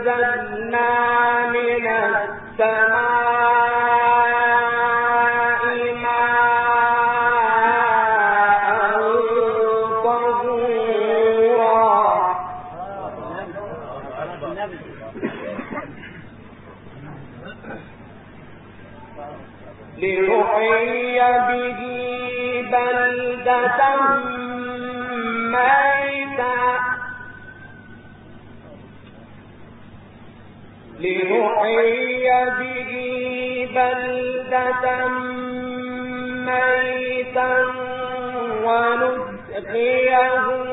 وأنزلنا ونسقيه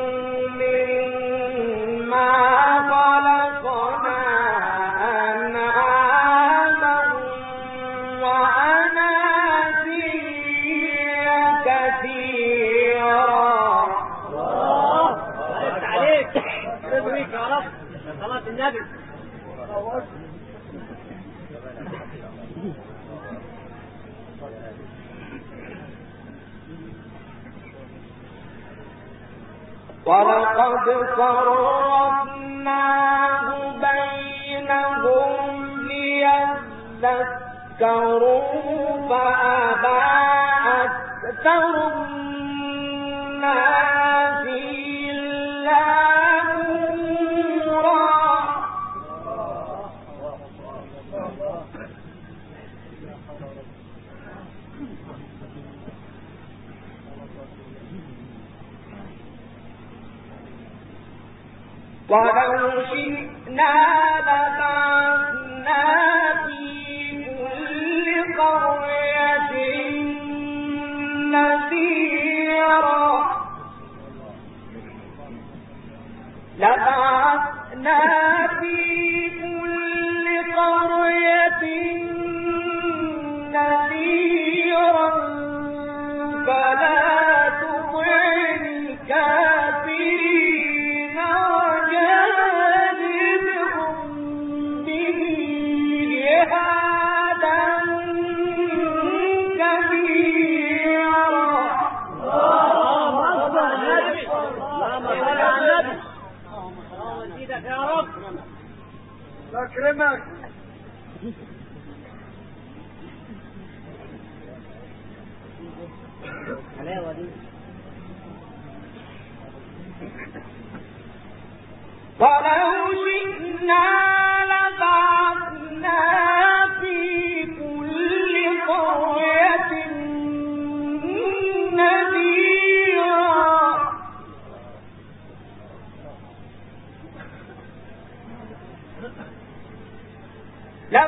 الله صرفناه بينهم ليذكروا فأبى أكثر الناس إلا كفورا ولو شئنا لبعثنا في كل قرية نذيرا. لبعثنا في كل قرية نذيرا. فلا أكرمك حلاوة دي ولو شئنا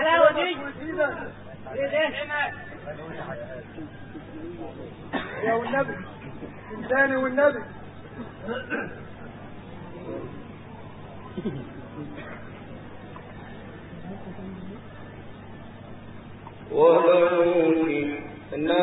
الحلاوه دي إيه ده يا والنبي إنساني والنبي. ولو شئنا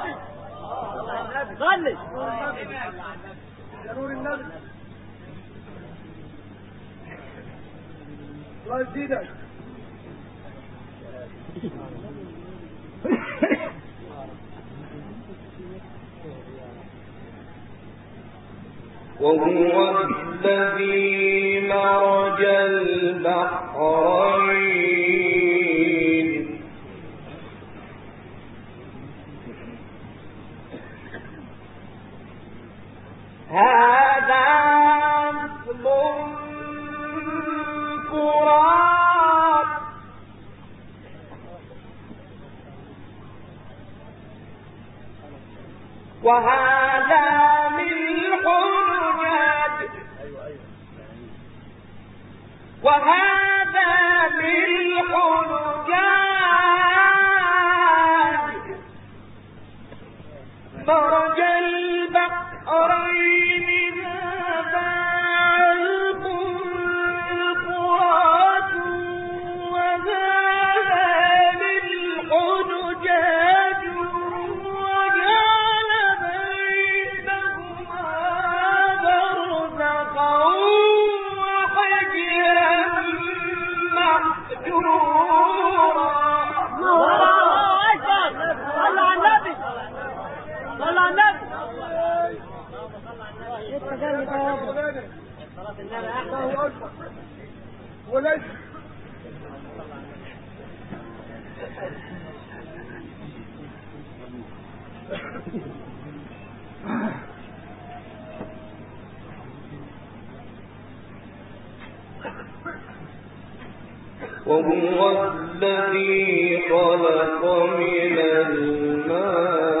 يا نور النبي الله يزيدك. وهو الذي مرج البحرين. وهذا ملح أجاج وهذا ملح أجاج مرج البحرين الله اكبر وليس. وهو الذي خلق من الماء.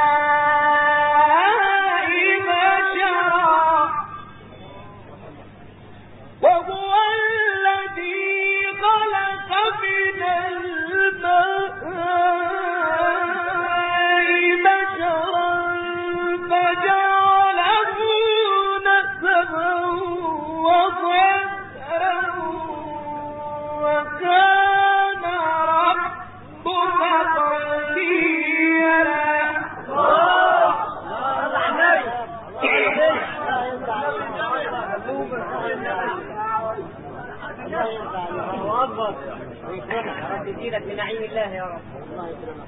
مزيدا نعيم الله يا رب. الله يسلمك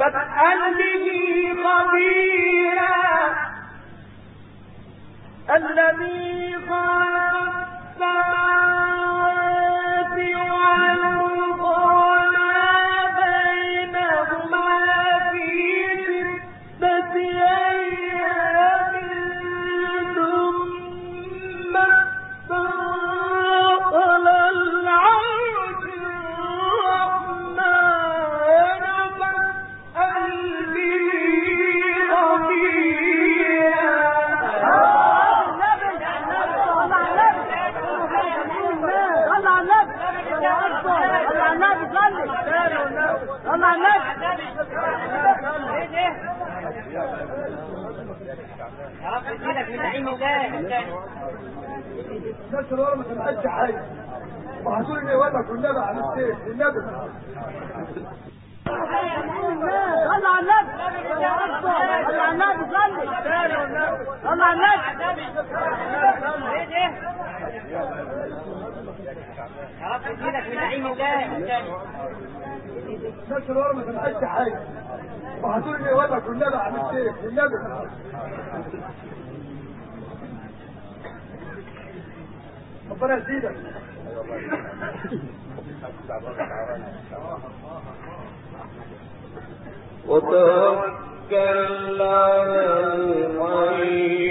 فاسأل به خبيرا. الذي قال ربنا الناس الورا ما سمعتش حاجة. وحصول اني ولك والنبي على السيف والنبي صلى على النبي. صلى على النبي صلى على النبي. عرفت إيدك من نعيم الله الناس الورا ما سمعتش حاجة. وحصول اني ولك والنبي على السيف والنبي ربنا يزيدك. وتوكل على الحي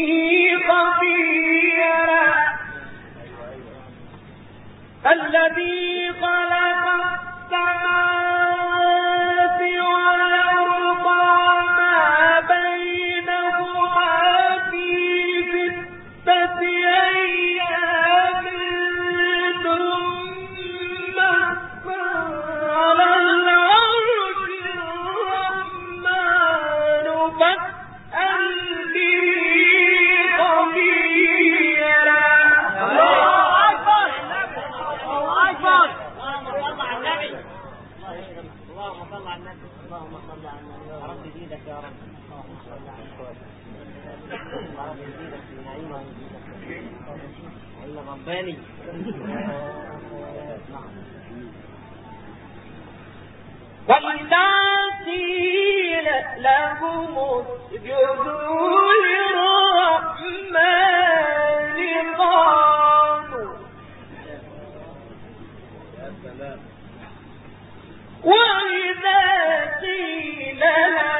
فاسأل الغباني وإذا لهم اسجدوا للرحمن قالوا. وإذا قيل لهم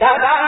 Da-da!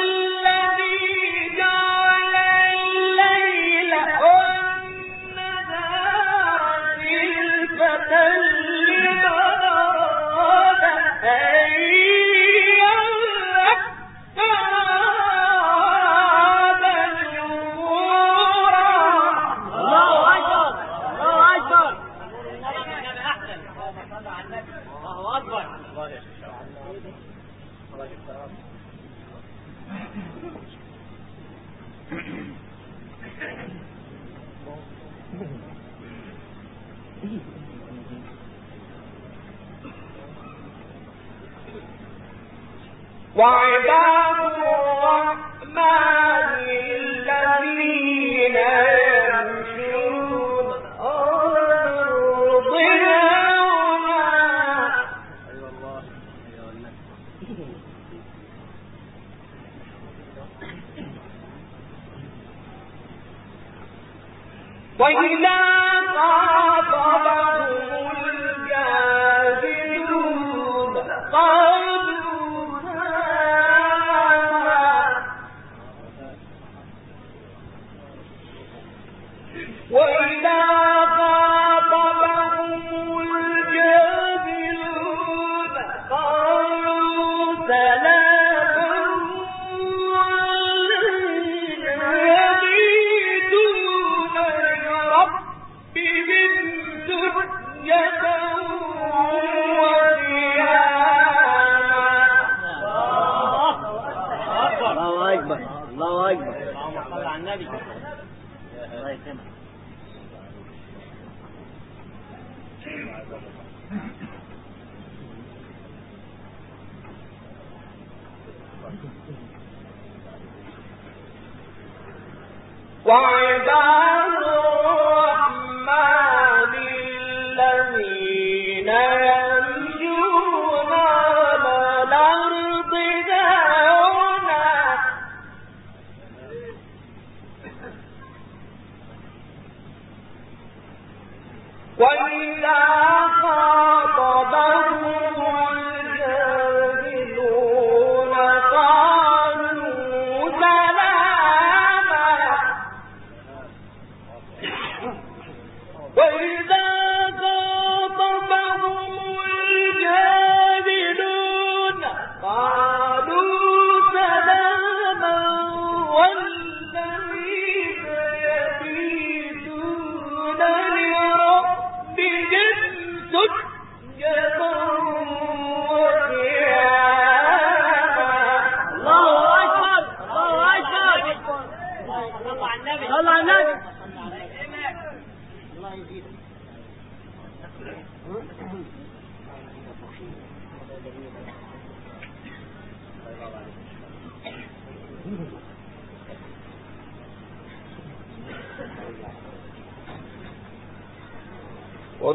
وعباد وإذا خاطبهم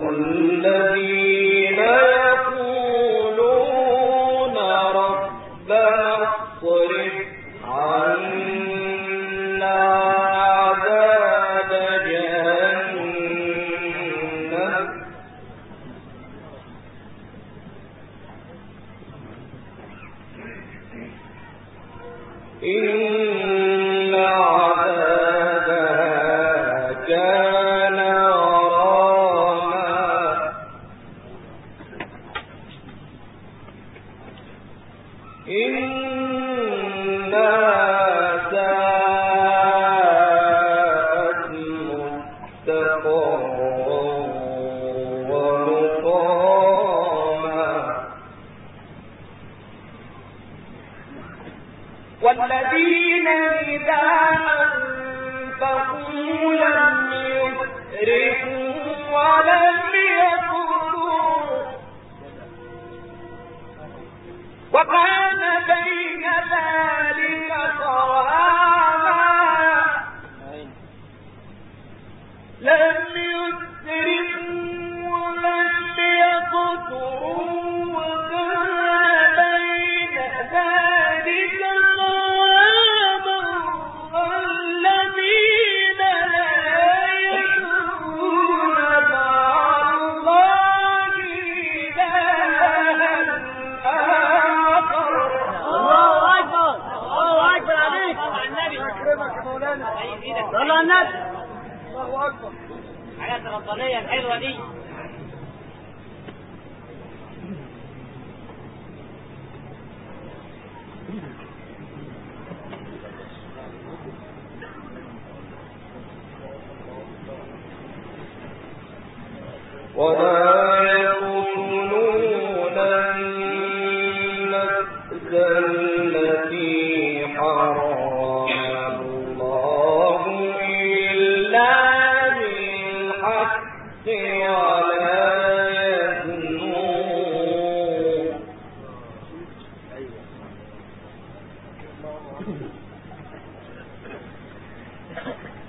والذين إن Bobadilla.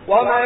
ومن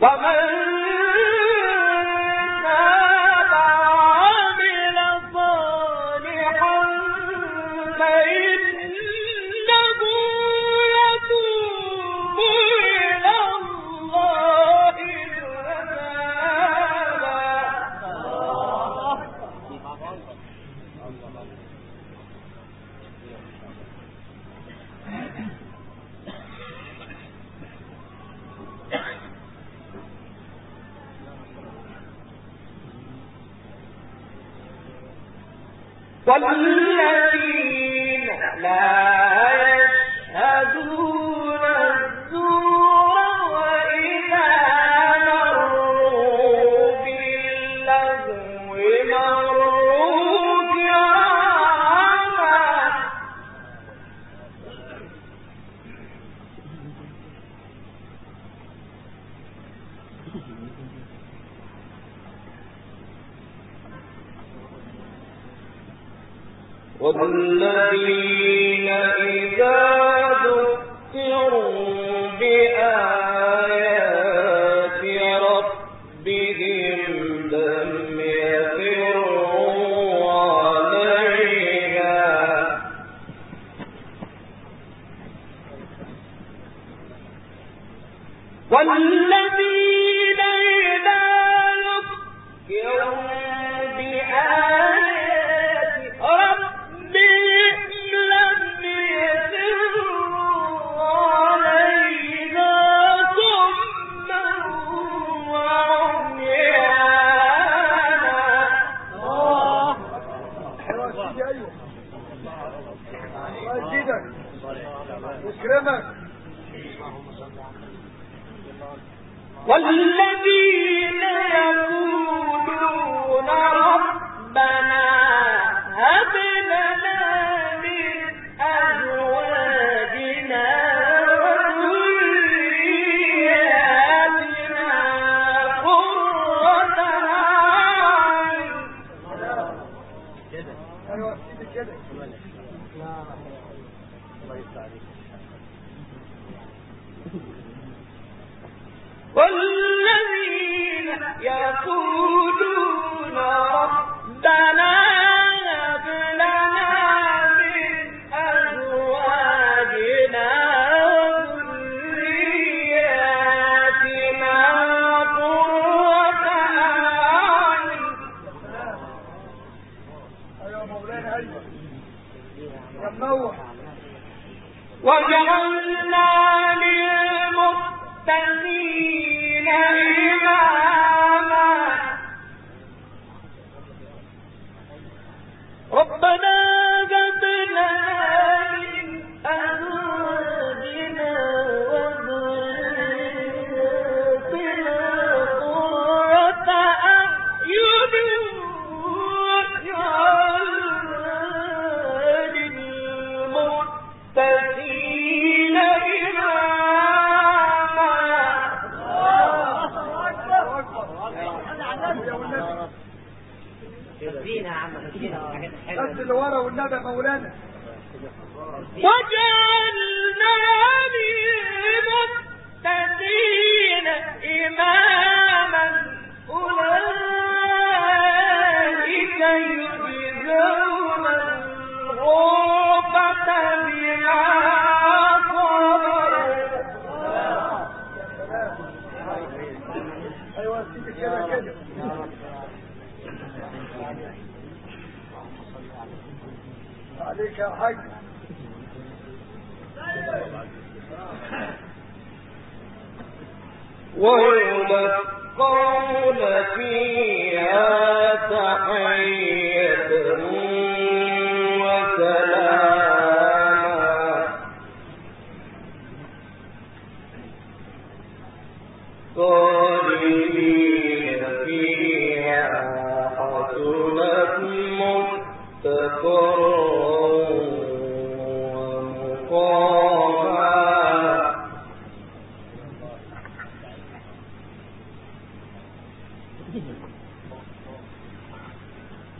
ومن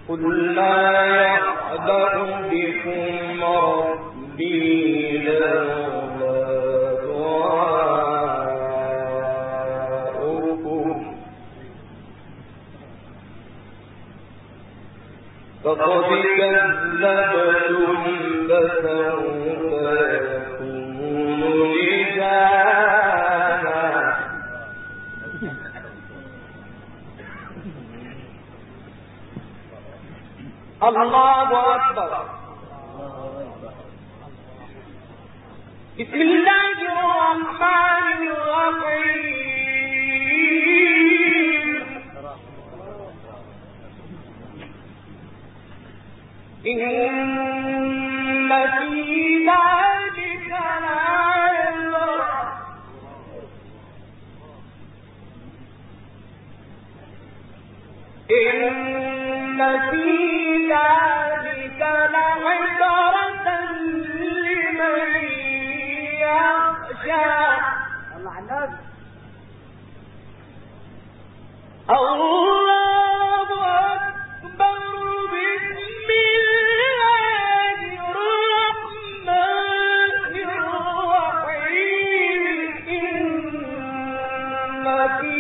قل لا يعبأ بكم ربي لولا دعاؤكم فقد كذبتم الله أكبر. بسم الله الرحمن الرحيم. إن يخشى الله على النبي الله أكبر بسم الله الرحمن الرحيم. إن في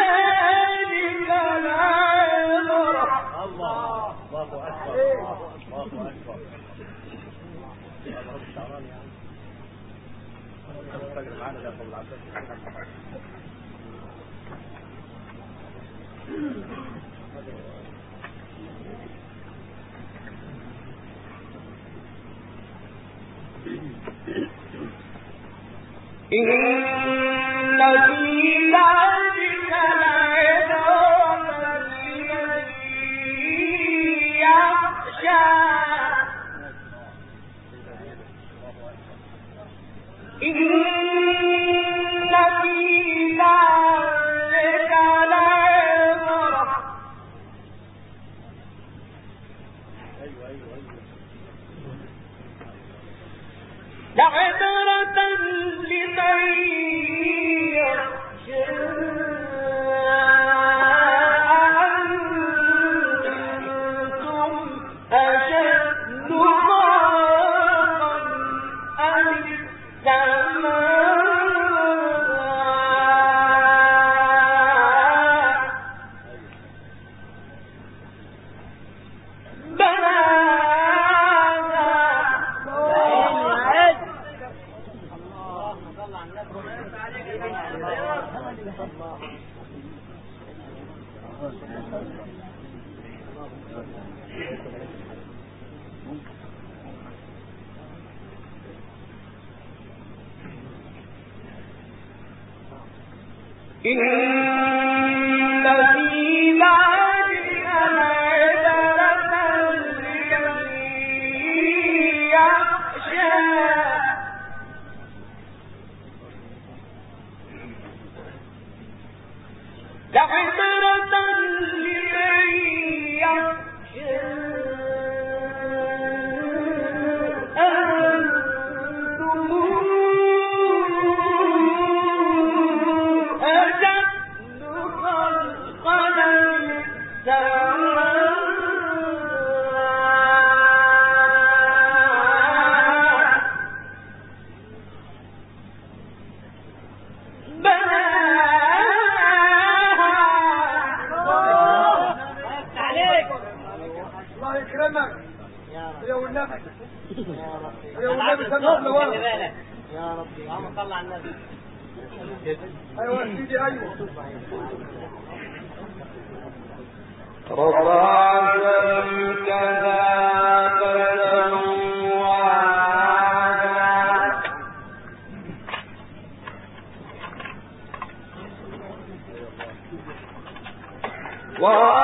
ذلك لعبرة الله الله أكبر. الله أكبر. إن في لعبرة لمن إن يا ربي. عم طلع النبي. أيوه سيدي أيوه. رفع لم كذا Wow.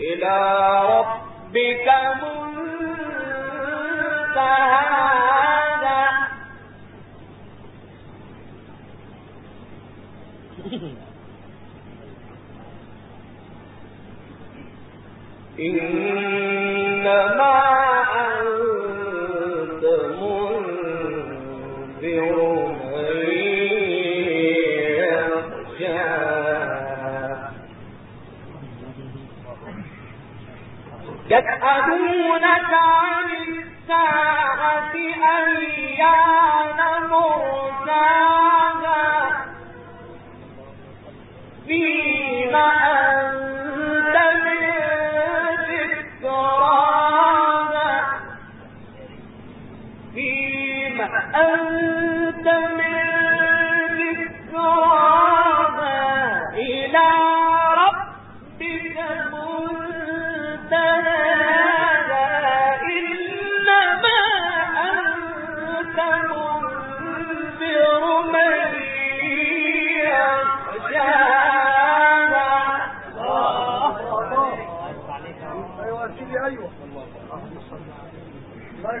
إلى ربك منتهاها إن عن الساعة أيان مرساها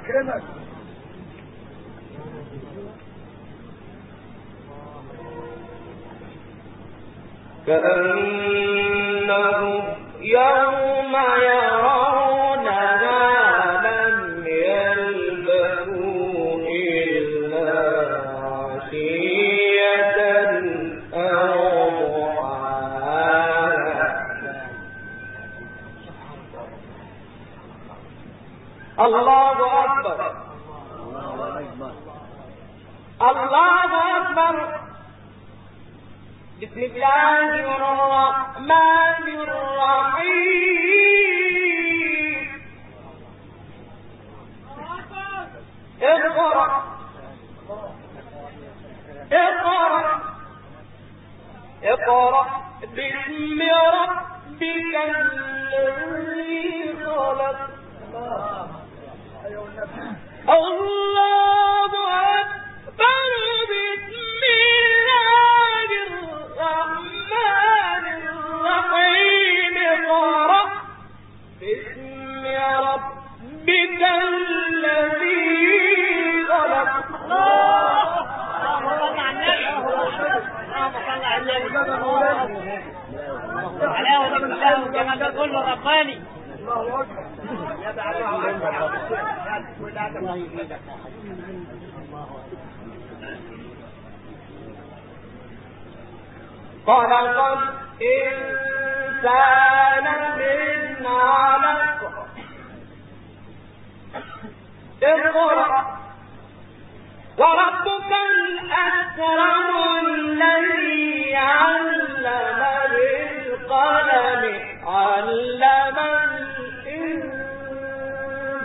أكرمك. كأنه يوم يوم بسم الله الرحمن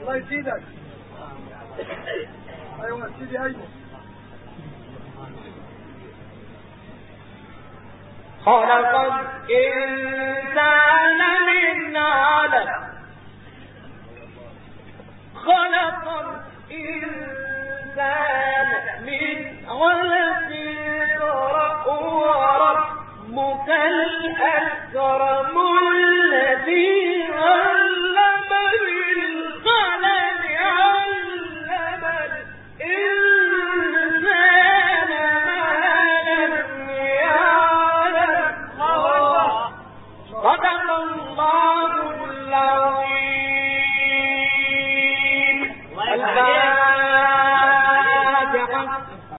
الله يزيدك أيوه سيدي أيوه خلق الإنسان من علم خلق الإنسان الأكرم الذي علم بالقلم